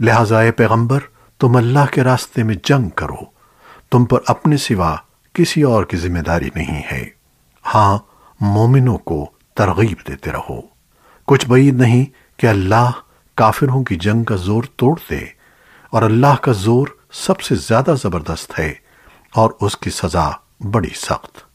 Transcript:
لہٰذا اے پیغمبر، تم اللہ کے راستے میں جنگ کرو۔ تم پر اپنے سوا کسی اور کی ذمہ داری نہیں ہے۔ ہاں مومنوں کو ترغیب دیتے رہو۔ کچھ بعید نہیں کہ اللہ کافروں کی جنگ کا زور توڑ دے اور اللہ کا زور سب سے زیادہ زبردست ہے اور اس کی سزا بڑی سخت۔